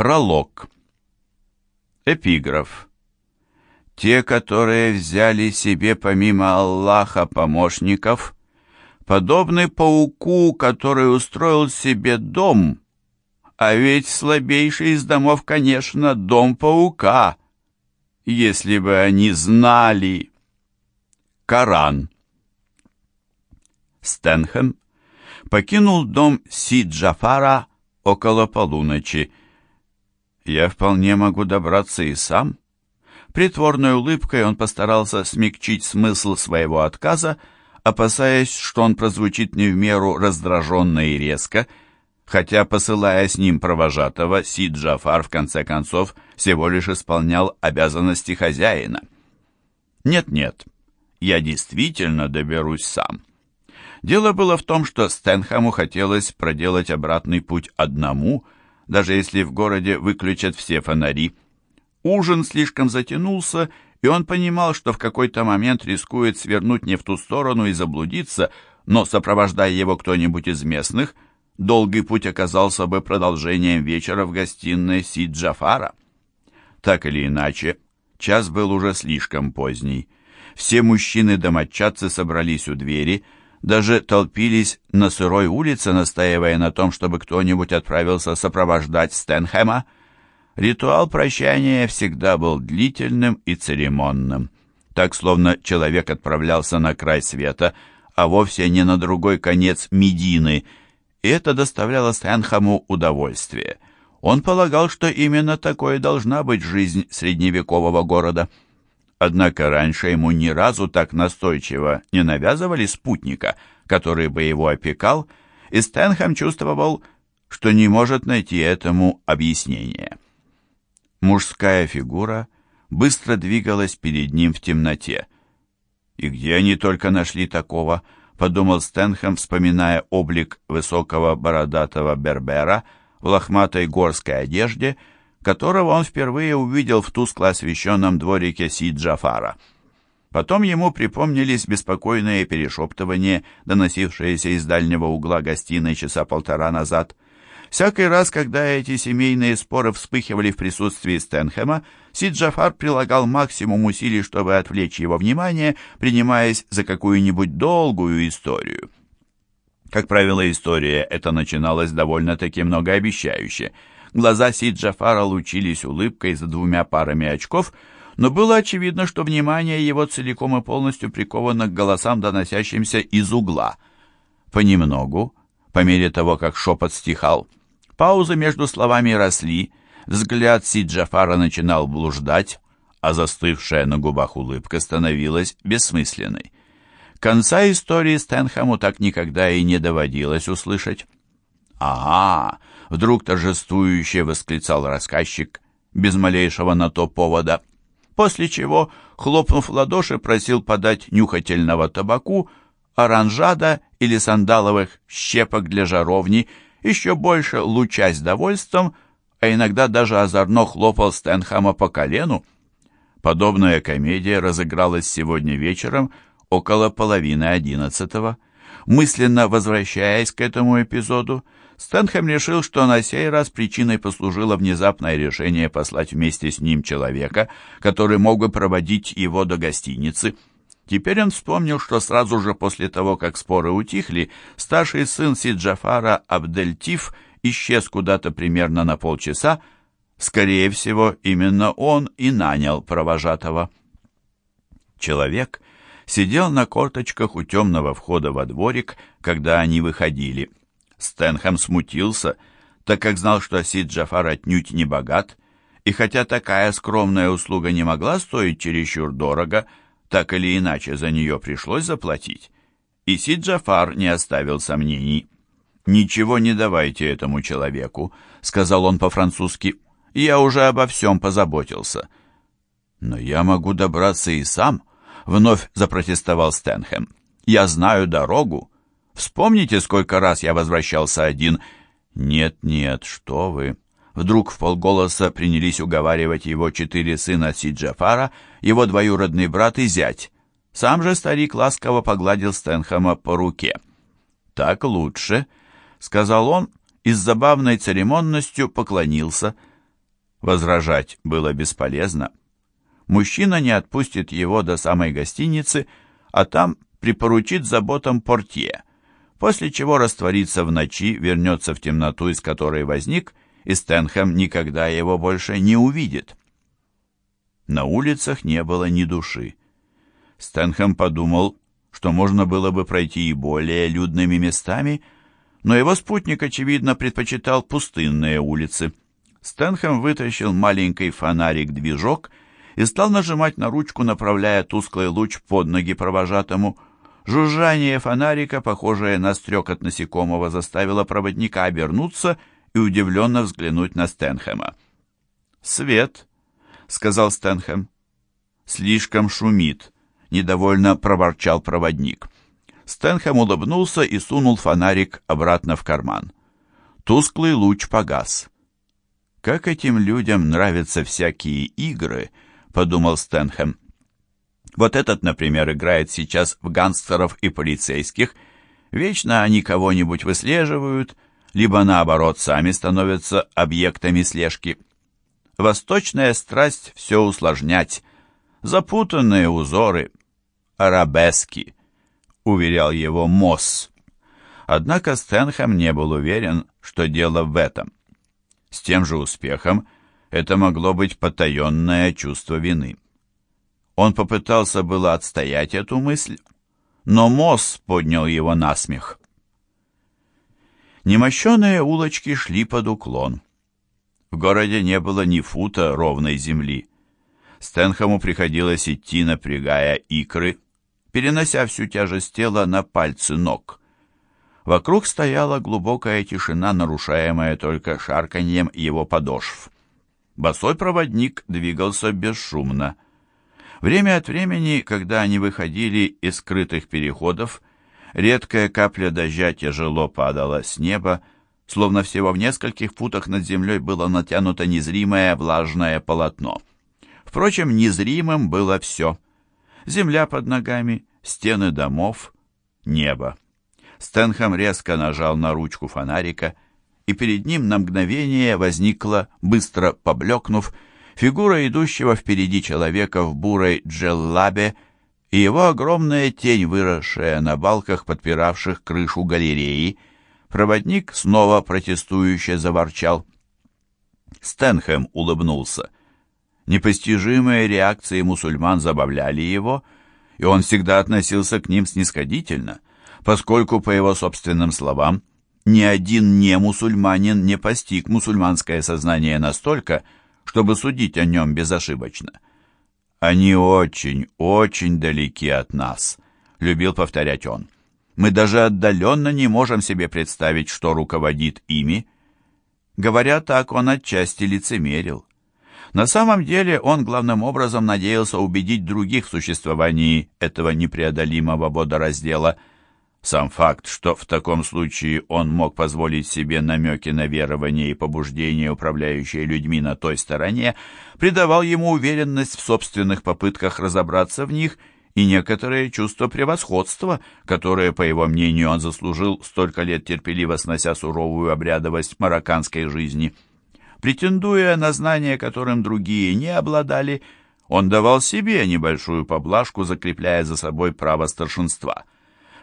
Пролог. Эпиграф. Те, которые взяли себе помимо Аллаха помощников, подобны пауку, который устроил себе дом, а ведь слабейший из домов, конечно, дом паука, если бы они знали. Коран. Стэнхэм покинул дом Си-Джафара около полуночи. «Я вполне могу добраться и сам». Притворной улыбкой он постарался смягчить смысл своего отказа, опасаясь, что он прозвучит не в меру раздраженно и резко, хотя, посылая с ним провожатого, Сид Джафар, в конце концов, всего лишь исполнял обязанности хозяина. «Нет-нет, я действительно доберусь сам». Дело было в том, что Стэнхэму хотелось проделать обратный путь одному, даже если в городе выключат все фонари. Ужин слишком затянулся, и он понимал, что в какой-то момент рискует свернуть не в ту сторону и заблудиться, но, сопровождая его кто-нибудь из местных, долгий путь оказался бы продолжением вечера в гостиной Сид Джафара. Так или иначе, час был уже слишком поздний. Все мужчины-домочадцы собрались у двери — даже толпились на сырой улице, настаивая на том, чтобы кто-нибудь отправился сопровождать Стэнхэма. Ритуал прощания всегда был длительным и церемонным, так словно человек отправлялся на край света, а вовсе не на другой конец Медины, и это доставляло Стэнхэму удовольствие. Он полагал, что именно такой должна быть жизнь средневекового города. Однако раньше ему ни разу так настойчиво не навязывали спутника, который бы его опекал, и Стэнхэм чувствовал, что не может найти этому объяснение. Мужская фигура быстро двигалась перед ним в темноте. «И где они только нашли такого?» — подумал Стэнхэм, вспоминая облик высокого бородатого бербера в лохматой горской одежде — которого он впервые увидел в тускло освещенном дворике Си-Джафара. Потом ему припомнились беспокойные перешептывания, доносившиеся из дальнего угла гостиной часа полтора назад. Всякий раз, когда эти семейные споры вспыхивали в присутствии Стэнхэма, Сид-Джафар прилагал максимум усилий, чтобы отвлечь его внимание, принимаясь за какую-нибудь долгую историю. Как правило, история эта начиналась довольно-таки многообещающе – Глаза Сид Джафара лучились улыбкой за двумя парами очков, но было очевидно, что внимание его целиком и полностью приковано к голосам, доносящимся из угла. Понемногу, по мере того, как шепот стихал, паузы между словами росли, взгляд Сид Джафара начинал блуждать, а застывшая на губах улыбка становилась бессмысленной. Конца истории Стэнхэму так никогда и не доводилось услышать. «Ага!» — вдруг торжествующе восклицал рассказчик, без малейшего на то повода, после чего, хлопнув в ладоши, просил подать нюхательного табаку, оранжада или сандаловых щепок для жаровни, еще больше лучась довольством, а иногда даже озорно хлопал Стэнхэма по колену. Подобная комедия разыгралась сегодня вечером около половины одиннадцатого. Мысленно возвращаясь к этому эпизоду, Стэнхэм решил, что на сей раз причиной послужило внезапное решение послать вместе с ним человека, который мог бы проводить его до гостиницы. Теперь он вспомнил, что сразу же после того, как споры утихли, старший сын Сиджафара Абдельтиф исчез куда-то примерно на полчаса. Скорее всего, именно он и нанял провожатого. Человек сидел на корточках у темного входа во дворик, когда они выходили. Стэнхэм смутился, так как знал, что Сид Джафар отнюдь не богат, и хотя такая скромная услуга не могла стоить чересчур дорого, так или иначе за нее пришлось заплатить. И Сид Джафар не оставил сомнений. «Ничего не давайте этому человеку», — сказал он по-французски. «Я уже обо всем позаботился». «Но я могу добраться и сам», — вновь запротестовал Стэнхэм. «Я знаю дорогу. Вспомните, сколько раз я возвращался один. Нет, нет, что вы. Вдруг в полголоса принялись уговаривать его четыре сына Сиджафара, его двоюродный брат и зять. Сам же старик ласково погладил Стэнхэма по руке. «Так лучше», — сказал он и с забавной церемонностью поклонился. Возражать было бесполезно. Мужчина не отпустит его до самой гостиницы, а там припоручит заботам портье, после чего растворится в ночи, вернется в темноту, из которой возник, и Стэнхэм никогда его больше не увидит. На улицах не было ни души. Стэнхэм подумал, что можно было бы пройти и более людными местами, но его спутник, очевидно, предпочитал пустынные улицы. Стэнхэм вытащил маленький фонарик-движок и стал нажимать на ручку, направляя тусклый луч под ноги провожатому. Жужжание фонарика, похожее на стрекот насекомого, заставило проводника обернуться и удивленно взглянуть на Стэнхэма. «Свет», — сказал Стэнхэм. «Слишком шумит», — недовольно проворчал проводник. Стэнхэм улыбнулся и сунул фонарик обратно в карман. Тусклый луч погас. «Как этим людям нравятся всякие игры», — подумал Стэнхэм. «Вот этот, например, играет сейчас в гангстеров и полицейских. Вечно они кого-нибудь выслеживают, либо, наоборот, сами становятся объектами слежки. Восточная страсть все усложнять, запутанные узоры, арабески», — уверял его Мосс. Однако Стэнхэм не был уверен, что дело в этом. С тем же успехом это могло быть потаенное чувство вины. Он попытался было отстоять эту мысль, но Мосс поднял его на смех. Немощеные улочки шли под уклон. В городе не было ни фута ровной земли. Стэнхэму приходилось идти, напрягая икры, перенося всю тяжесть тела на пальцы ног. Вокруг стояла глубокая тишина, нарушаемая только шарканьем его подошв. Босой проводник двигался бесшумно. Время от времени, когда они выходили из скрытых переходов, редкая капля дождя тяжело падала с неба, словно всего в нескольких футах над землей было натянуто незримое влажное полотно. Впрочем, незримым было все. Земля под ногами, стены домов, небо. Стэнхэм резко нажал на ручку фонарика, и перед ним на мгновение возникла, быстро поблекнув, фигура идущего впереди человека в бурой джеллабе и его огромная тень, выросшая на балках, подпиравших крышу галереи. Проводник снова протестующе заворчал. Стэнхэм улыбнулся. Непостижимые реакции мусульман забавляли его, и он всегда относился к ним снисходительно — поскольку, по его собственным словам, ни один не мусульманин не постиг мусульманское сознание настолько, чтобы судить о нем безошибочно. «Они очень, очень далеки от нас», — любил повторять он. «Мы даже отдаленно не можем себе представить, что руководит ими». Говоря так, он отчасти лицемерил. На самом деле он главным образом надеялся убедить других в существовании этого непреодолимого водораздела — сам факт, что в таком случае он мог позволить себе намеки на верование и побуждение, управляющие людьми на той стороне, придавал ему уверенность в собственных попытках разобраться в них и некоторое чувство превосходства, которое, по его мнению, он заслужил столько лет терпеливо снося суровую обрядовость марокканской жизни. Претендуя на знания, которым другие не обладали, он давал себе небольшую поблажку, закрепляя за собой право старшинства –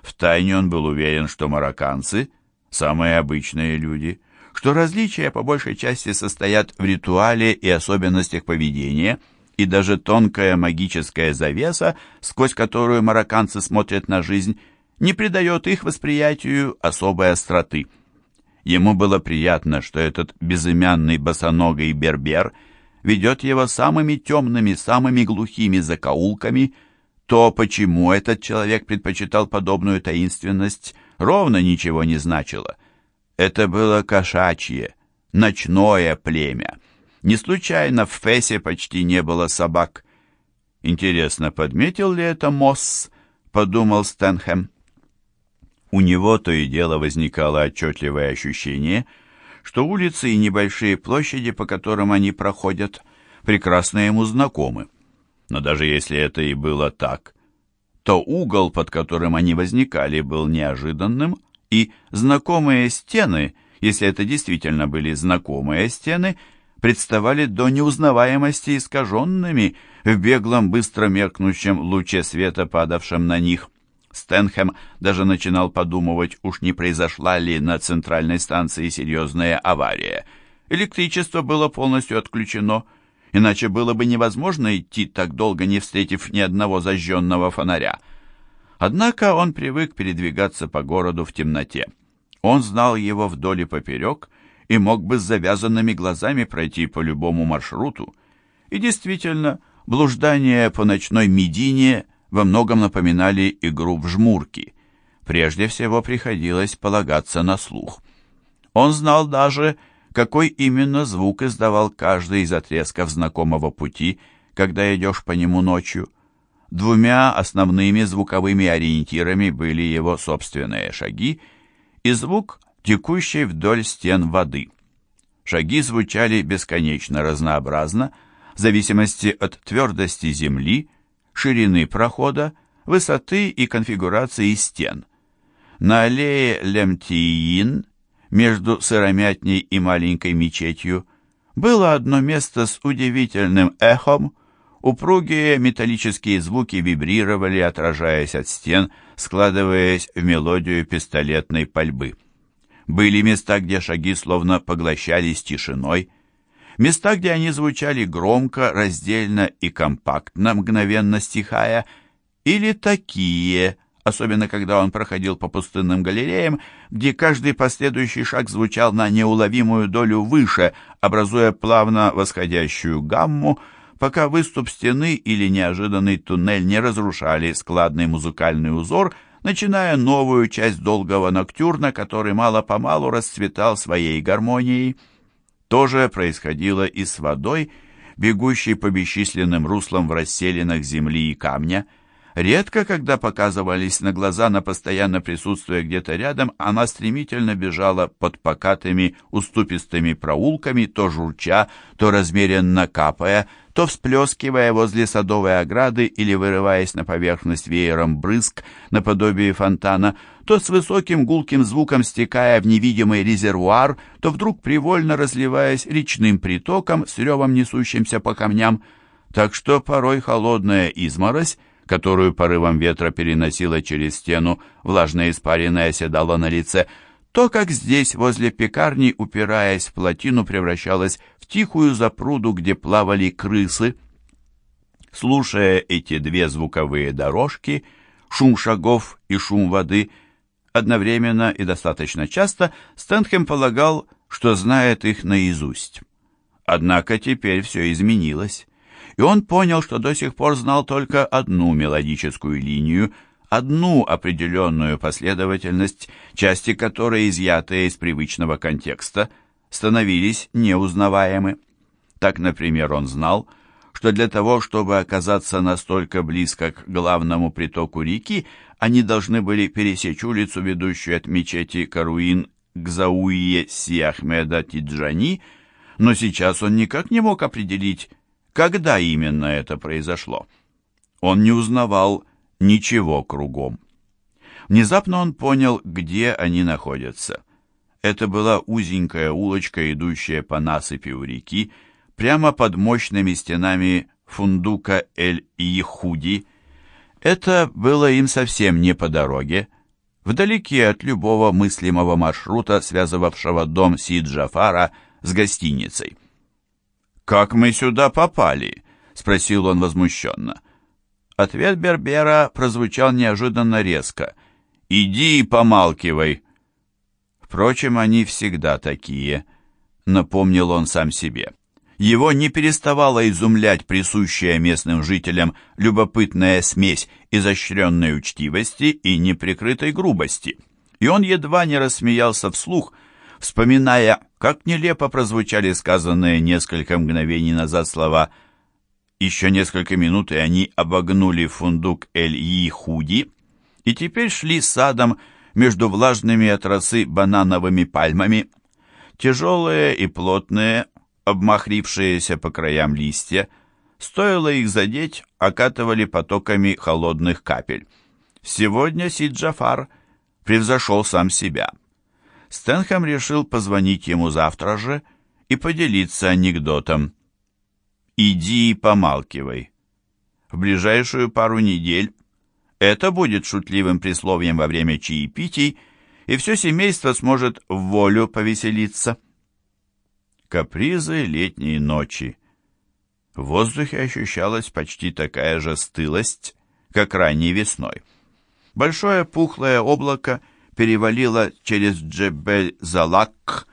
Втайне он был уверен, что марокканцы – самые обычные люди, что различия по большей части состоят в ритуале и особенностях поведения, и даже тонкая магическая завеса, сквозь которую марокканцы смотрят на жизнь, не придает их восприятию особой остроты. Ему было приятно, что этот безымянный босоногий бербер ведет его самыми темными, самыми глухими закоулками – то, почему этот человек предпочитал подобную таинственность, ровно ничего не значило. Это было кошачье, ночное племя. Не случайно в Фесе почти не было собак. Интересно, подметил ли это Мосс, подумал Стэнхэм. У него то и дело возникало отчетливое ощущение, что улицы и небольшие площади, по которым они проходят, прекрасно ему знакомы. Но даже если это и было так, то угол, под которым они возникали, был неожиданным, и знакомые стены, если это действительно были знакомые стены, представали до неузнаваемости искаженными в беглом, быстро меркнущем луче света, падавшем на них. Стэнхэм даже начинал подумывать, уж не произошла ли на центральной станции серьезная авария. Электричество было полностью отключено, иначе было бы невозможно идти так долго, не встретив ни одного зажженного фонаря. Однако он привык передвигаться по городу в темноте. Он знал его вдоль и поперек и мог бы с завязанными глазами пройти по любому маршруту. И действительно, блуждания по ночной Медине во многом напоминали игру в жмурки. Прежде всего приходилось полагаться на слух. Он знал даже, какой именно звук издавал каждый из отрезков знакомого пути, когда идешь по нему ночью. Двумя основными звуковыми ориентирами были его собственные шаги и звук текущей вдоль стен воды. Шаги звучали бесконечно разнообразно, в зависимости от твердости земли, ширины прохода, высоты и конфигурации стен. На аллее Лемтиин, между сыромятней и маленькой мечетью, было одно место с удивительным эхом, упругие металлические звуки вибрировали, отражаясь от стен, складываясь в мелодию пистолетной пальбы. Были места, где шаги словно поглощались тишиной, места, где они звучали громко, раздельно и компактно, мгновенно стихая, или такие, особенно когда он проходил по пустынным галереям, где каждый последующий шаг звучал на неуловимую долю выше, образуя плавно восходящую гамму, пока выступ стены или неожиданный туннель не разрушали складный музыкальный узор — начиная новую часть долгого ноктюрна, который мало-помалу расцветал своей гармонией. То же происходило и с водой, бегущей по бесчисленным руслам в расселенных земли и камня. Редко, когда показывались на глаза, на постоянно присутствуя где-то рядом, она стремительно бежала под покатыми уступистыми проулками, то журча, то размеренно капая, то всплескивая возле садовой ограды или вырываясь на поверхность веером брызг наподобие фонтана, то с высоким гулким звуком стекая в невидимый резервуар, то вдруг привольно разливаясь речным притоком с ревом несущимся по камням, так что порой холодная изморозь, которую порывом ветра переносила через стену, влажная испаренная оседала на лице, то, как здесь, возле пекарни, упираясь в плотину, превращалась тихую запруду, где плавали крысы. Слушая эти две звуковые дорожки, шум шагов и шум воды, одновременно и достаточно часто, Стэнхэм полагал, что знает их наизусть. Однако теперь все изменилось, и он понял, что до сих пор знал только одну мелодическую линию, одну определенную последовательность, части которой, изъятые из привычного контекста – становились неузнаваемы. Так, например, он знал, что для того, чтобы оказаться настолько близко к главному притоку реки, они должны были пересечь улицу, ведущую от мечети Каруин к Зауие Си-Ахмеда Тиджани, но сейчас он никак не мог определить, когда именно это произошло. Он не узнавал ничего кругом. Внезапно он понял, где они находятся. Это была узенькая улочка, идущая по насыпи у реки, прямо под мощными стенами фундука Эль-Ихуди. Это было им совсем не по дороге, вдалеке от любого мыслимого маршрута, связывавшего дом Сид-Джафара с гостиницей. «Как мы сюда попали?» — спросил он возмущенно. Ответ Бербера прозвучал неожиданно резко. «Иди и помалкивай, Впрочем, они всегда такие, напомнил он сам себе. Его не переставала изумлять присущая местным жителям любопытная смесь изощренной учтивости и неприкрытой грубости. И он едва не рассмеялся вслух, вспоминая, как нелепо прозвучали сказанные несколько мгновений назад слова «Еще несколько минут, и они обогнули фундук Эль-Ихуди» и теперь шли садом, между влажными от росы банановыми пальмами. Тяжелые и плотные, обмахрившиеся по краям листья, стоило их задеть, окатывали потоками холодных капель. Сегодня Сиджафар превзошел сам себя. Стэнхэм решил позвонить ему завтра же и поделиться анекдотом. «Иди и помалкивай». В ближайшую пару недель это будет шутливым присловием во время чаепитий, и все семейство сможет в волю повеселиться. Капризы летней ночи. В воздухе ощущалась почти такая же стылость, как ранней весной. Большое пухлое облако перевалило через Джебель-Залак,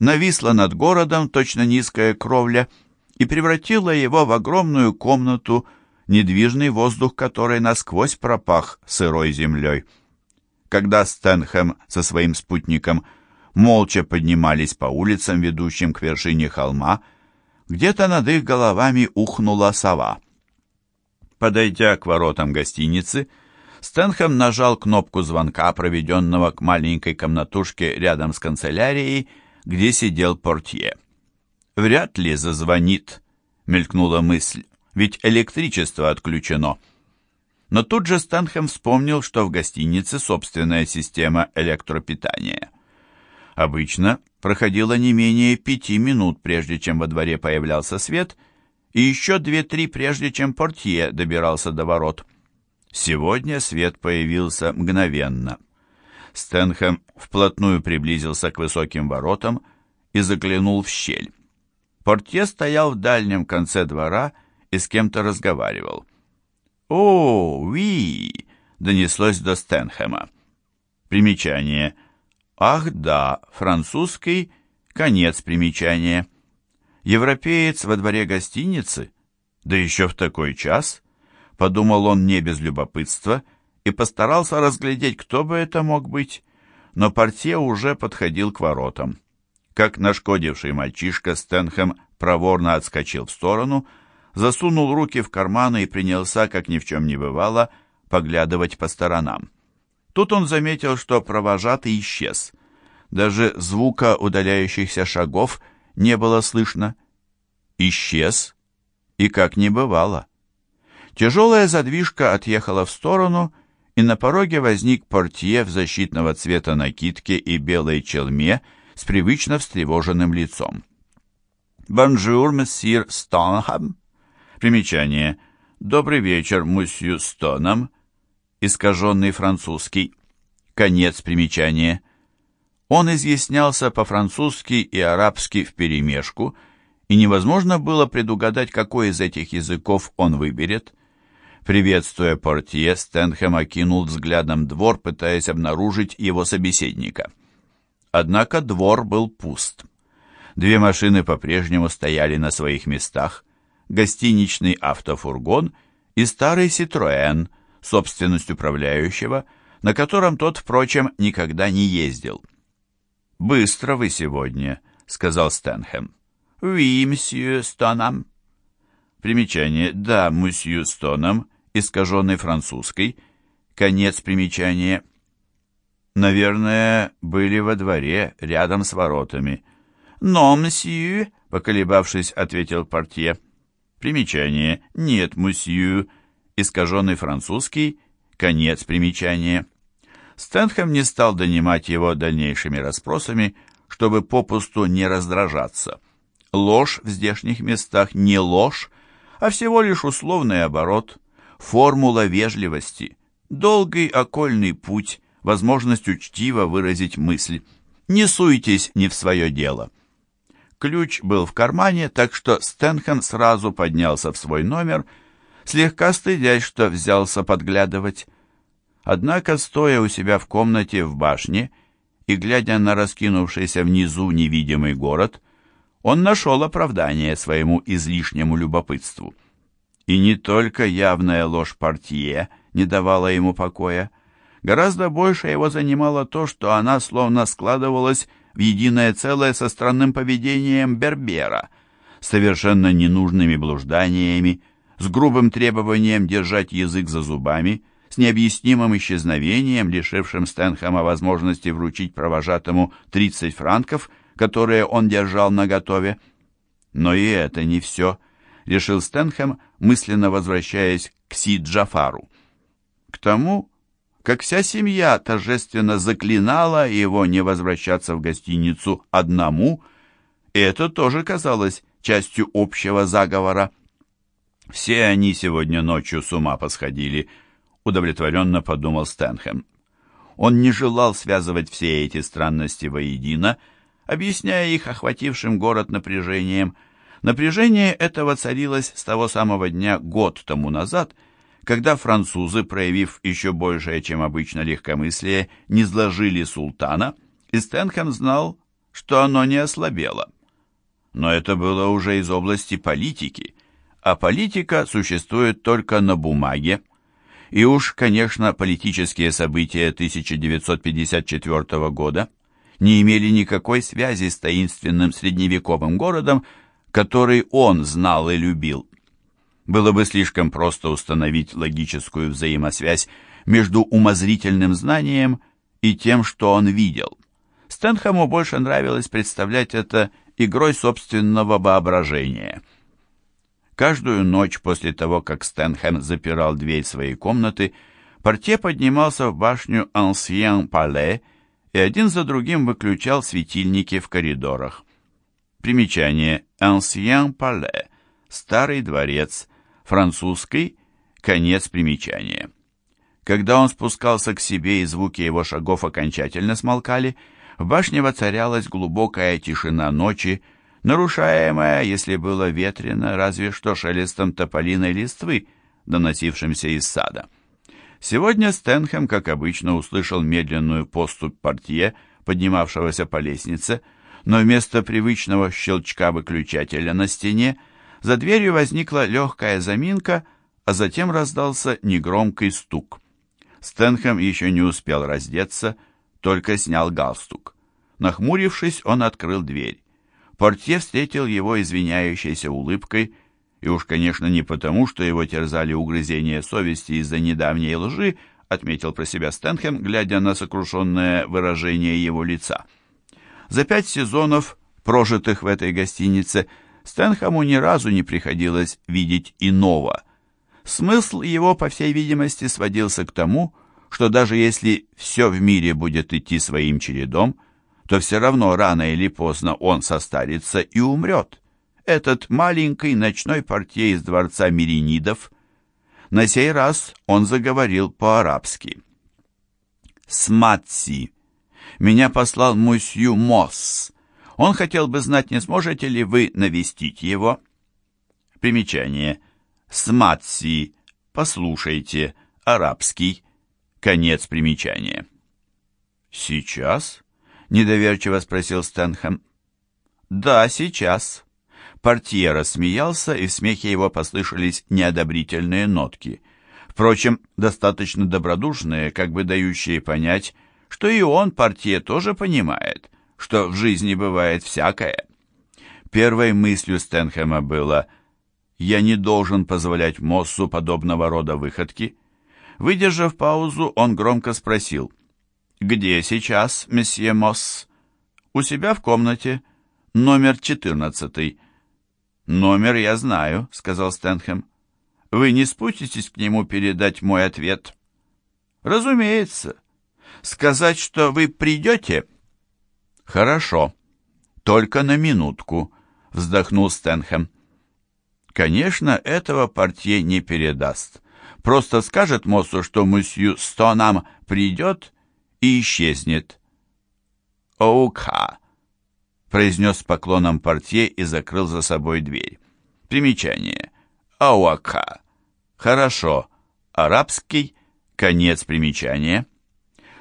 нависло над городом, точно низкая кровля, и превратило его в огромную комнату, недвижный воздух которой насквозь пропах сырой землей. Когда Стэнхэм со своим спутником молча поднимались по улицам, ведущим к вершине холма, где-то над их головами ухнула сова. Подойдя к воротам гостиницы, Стэнхэм нажал кнопку звонка, проведенного к маленькой комнатушке рядом с канцелярией, где сидел портье. «Вряд ли зазвонит», — мелькнула мысль ведь электричество отключено. Но тут же Стэнхэм вспомнил, что в гостинице собственная система электропитания. Обычно проходило не менее пяти минут, прежде чем во дворе появлялся свет, и еще две-три, прежде чем портье добирался до ворот. Сегодня свет появился мгновенно. Стэнхэм вплотную приблизился к высоким воротам и заглянул в щель. Портье стоял в дальнем конце двора и с кем-то разговаривал. «О, уи!» — донеслось до Стэнхэма. Примечание. «Ах да, французский, конец примечания». «Европеец во дворе гостиницы? Да еще в такой час?» Подумал он не без любопытства и постарался разглядеть, кто бы это мог быть, но портье уже подходил к воротам. Как нашкодивший мальчишка, Стэнхэм проворно отскочил в сторону — засунул руки в карманы и принялся, как ни в чем не бывало, поглядывать по сторонам. Тут он заметил, что провожатый исчез. Даже звука удаляющихся шагов не было слышно. Исчез, и как не бывало. Тяжелая задвижка отъехала в сторону, и на пороге возник портье в защитного цвета накидке и белой чалме с привычно встревоженным лицом. «Bonjour, мессир Стонхам», Примечание. «Добрый вечер, мусью Стоном», искаженный французский. Конец примечания. Он изъяснялся по-французски и арабски вперемешку, и невозможно было предугадать, какой из этих языков он выберет. Приветствуя портье, Стэнхэм окинул взглядом двор, пытаясь обнаружить его собеседника. Однако двор был пуст. Две машины по-прежнему стояли на своих местах, гостиничный автофургон и старый «Ситроэн», собственность управляющего, на котором тот, впрочем, никогда не ездил. «Быстро вы сегодня», — сказал Стэнхэм. «Oui, мсье Стонам». Примечание «Да, мсье Стоном», искаженный французской. Конец примечания. «Наверное, были во дворе, рядом с воротами». «Но, мсье», — поколебавшись, ответил портье. Примечание. Нет, мусью. Искаженный французский. Конец примечания. Стэнхэм не стал донимать его дальнейшими расспросами, чтобы попусту не раздражаться. Ложь в здешних местах не ложь, а всего лишь условный оборот, формула вежливости, долгий окольный путь, возможность учтиво выразить мысль. Не суйтесь не в свое дело. Ключ был в кармане, так что Стэнхэм сразу поднялся в свой номер, слегка стыдясь, что взялся подглядывать. Однако, стоя у себя в комнате в башне и глядя на раскинувшийся внизу невидимый город, он нашел оправдание своему излишнему любопытству. И не только явная ложь портье не давала ему покоя, гораздо больше его занимало то, что она словно складывалась в единое целое со странным поведением Бербера, совершенно ненужными блужданиями, с грубым требованием держать язык за зубами, с необъяснимым исчезновением, лишившим Стэнхэма возможности вручить провожатому 30 франков, которые он держал наготове. Но и это не все, решил Стэнхэм, мысленно возвращаясь к Си-Джафару. К тому, как вся семья торжественно заклинала его не возвращаться в гостиницу одному, и это тоже казалось частью общего заговора. «Все они сегодня ночью с ума посходили», — удовлетворенно подумал Стэнхэм. Он не желал связывать все эти странности воедино, объясняя их охватившим город напряжением. Напряжение этого царилось с того самого дня год тому назад, когда французы, проявив еще большее, чем обычно легкомыслие, не сложили султана, и Стэнхэм знал, что оно не ослабело. Но это было уже из области политики, а политика существует только на бумаге. И уж, конечно, политические события 1954 года не имели никакой связи с таинственным средневековым городом, который он знал и любил. Было бы слишком просто установить логическую взаимосвязь между умозрительным знанием и тем, что он видел. Стэнхэму больше нравилось представлять это игрой собственного воображения. Каждую ночь после того, как Стэнхэм запирал дверь своей комнаты, портье поднимался в башню Ансьен Пале и один за другим выключал светильники в коридорах. Примечание Ансьен Пале Старый дворец, французский, конец примечания. Когда он спускался к себе и звуки его шагов окончательно смолкали, в башне воцарялась глубокая тишина ночи, нарушаемая, если было ветрено, разве что шелестом тополиной листвы, доносившимся из сада. Сегодня Стэнхэм, как обычно, услышал медленную поступь портье, поднимавшегося по лестнице, но вместо привычного щелчка выключателя на стене за дверью возникла легкая заминка, а затем раздался негромкий стук. Стэнхэм еще не успел раздеться, только снял галстук. Нахмурившись, он открыл дверь. Портье встретил его извиняющейся улыбкой, и уж, конечно, не потому, что его терзали угрызения совести из-за недавней лжи, отметил про себя Стэнхэм, глядя на сокрушенное выражение его лица. За пять сезонов, прожитых в этой гостинице, Стэнхэму ни разу не приходилось видеть иного. Смысл его, по всей видимости, сводился к тому, что даже если все в мире будет идти своим чередом, то все равно рано или поздно он состарится и умрет. Этот маленький ночной портье из дворца Миринидов. На сей раз он заговорил по-арабски. «Сматси, меня послал мусью Мосс. Он хотел бы знать, не сможете ли вы навестить его?» Примечание. «Сматси, послушайте, арабский». Конец примечания. «Сейчас?» — недоверчиво спросил Стэнхэм. «Да, сейчас». Портье рассмеялся, и в смехе его послышались неодобрительные нотки. Впрочем, достаточно добродушные, как бы дающие понять, что и он, портье, тоже понимает, что в жизни бывает всякое. Первой мыслью Стэнхэма было «Я не должен позволять Моссу подобного рода выходки», Выдержав паузу, он громко спросил. «Где сейчас, месье Мосс?» «У себя в комнате. Номер четырнадцатый». «Номер я знаю», — сказал Стэнхэм. «Вы не спуститесь к нему передать мой ответ?» «Разумеется. Сказать, что вы придете?» «Хорошо. Только на минутку», — вздохнул Стэнхэм. «Конечно, этого портье не передаст» просто скажет Моссу, что мусью Стонам придет и исчезнет. «Оука», — произнес с поклоном портье и закрыл за собой дверь. Примечание. «Ауака». Хорошо. Арабский. Конец примечания.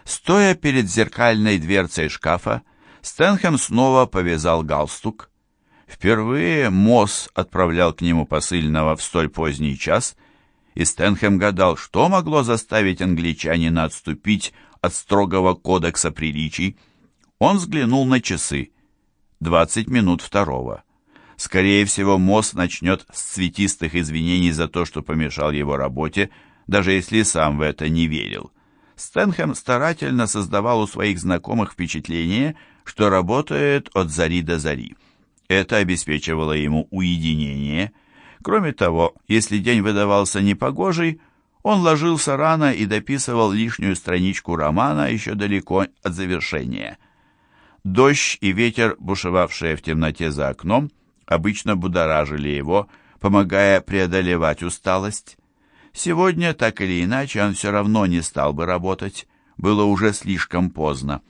Стоя перед зеркальной дверцей шкафа, Стэнхэм снова повязал галстук. Впервые Мосс отправлял к нему посыльного в столь поздний час — и Стэнхэм гадал, что могло заставить англичанина отступить от строгого кодекса приличий. Он взглянул на часы. Двадцать минут второго. Скорее всего, Мосс начнет с цветистых извинений за то, что помешал его работе, даже если сам в это не верил. Стэнхэм старательно создавал у своих знакомых впечатление, что работает от зари до зари. Это обеспечивало ему уединение – Кроме того, если день выдавался непогожий, он ложился рано и дописывал лишнюю страничку романа еще далеко от завершения. Дождь и ветер, бушевавшие в темноте за окном, обычно будоражили его, помогая преодолевать усталость. Сегодня, так или иначе, он все равно не стал бы работать. Было уже слишком поздно.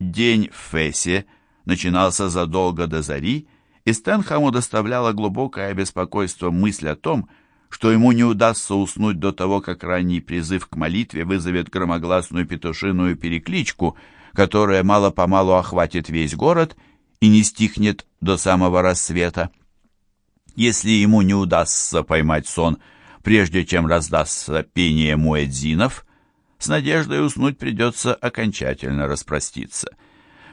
День в Фессе начинался задолго до зари, и Стэнхэму доставляло глубокое беспокойство мысль о том, что ему не удастся уснуть до того, как ранний призыв к молитве вызовет громогласную петушиную перекличку, которая мало-помалу охватит весь город и не стихнет до самого рассвета. Если ему не удастся поймать сон, прежде чем раздастся пение муэдзинов, с надеждой уснуть придется окончательно распроститься.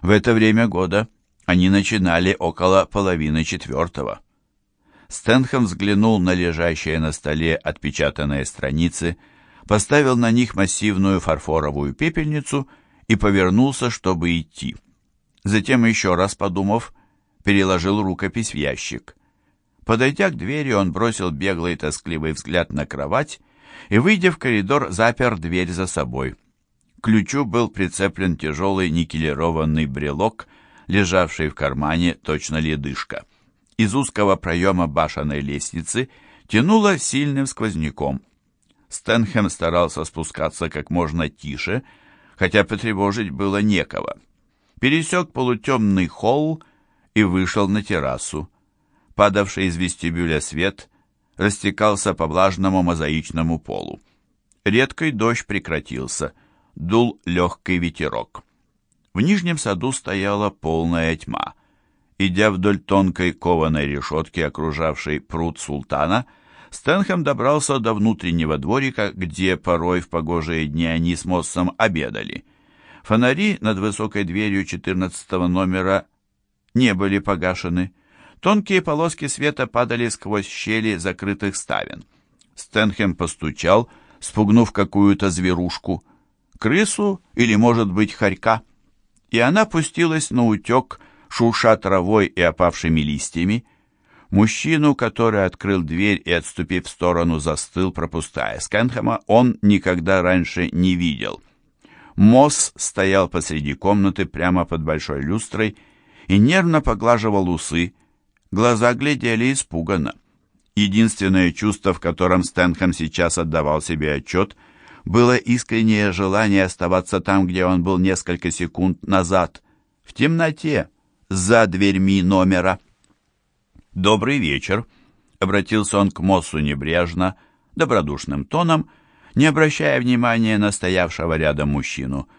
В это время года они начинали около половины четвертого. Стэнхэм взглянул на лежащие на столе отпечатанные страницы, поставил на них массивную фарфоровую пепельницу и повернулся, чтобы идти. Затем, еще раз подумав, переложил рукопись в ящик. Подойдя к двери, он бросил беглый тоскливый взгляд на кровать и, выйдя в коридор, запер дверь за собой. К ключу был прицеплен тяжелый никелированный брелок, лежавший в кармане точно ледышка. Из узкого проема башенной лестницы тянуло сильным сквозняком. Стэнхэм старался спускаться как можно тише, хотя потревожить было некого. Пересек полутемный холл и вышел на террасу. Падавший из вестибюля свет растекался по влажному мозаичному полу. Редкий дождь прекратился, дул легкий ветерок. В нижнем саду стояла полная тьма. Идя вдоль тонкой кованой решетки, окружавшей пруд султана, Стэнхэм добрался до внутреннего дворика, где порой в погожие дни они с Моссом обедали. Фонари над высокой дверью четырнадцатого номера не были погашены. Тонкие полоски света падали сквозь щели закрытых ставен. Стэнхэм постучал, спугнув какую-то зверушку, крысу или, может быть, хорька, и она пустилась на утек, шурша травой и опавшими листьями. Мужчину, который открыл дверь и, отступив в сторону, застыл, пропуская Скэнхэма, он никогда раньше не видел. Мосс стоял посреди комнаты прямо под большой люстрой и нервно поглаживал усы, Глаза глядели испуганно. Единственное чувство, в котором Стэнхэм сейчас отдавал себе отчет, было искреннее желание оставаться там, где он был несколько секунд назад, в темноте, за дверьми номера. «Добрый вечер», — обратился он к Моссу небрежно, добродушным тоном, не обращая внимания на стоявшего рядом мужчину,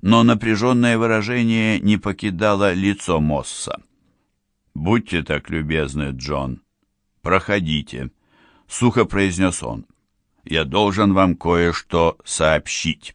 но напряженное выражение не покидало лицо Мосса. «Будьте так любезны, Джон. Проходите», — сухо произнес он. «Я должен вам кое-что сообщить».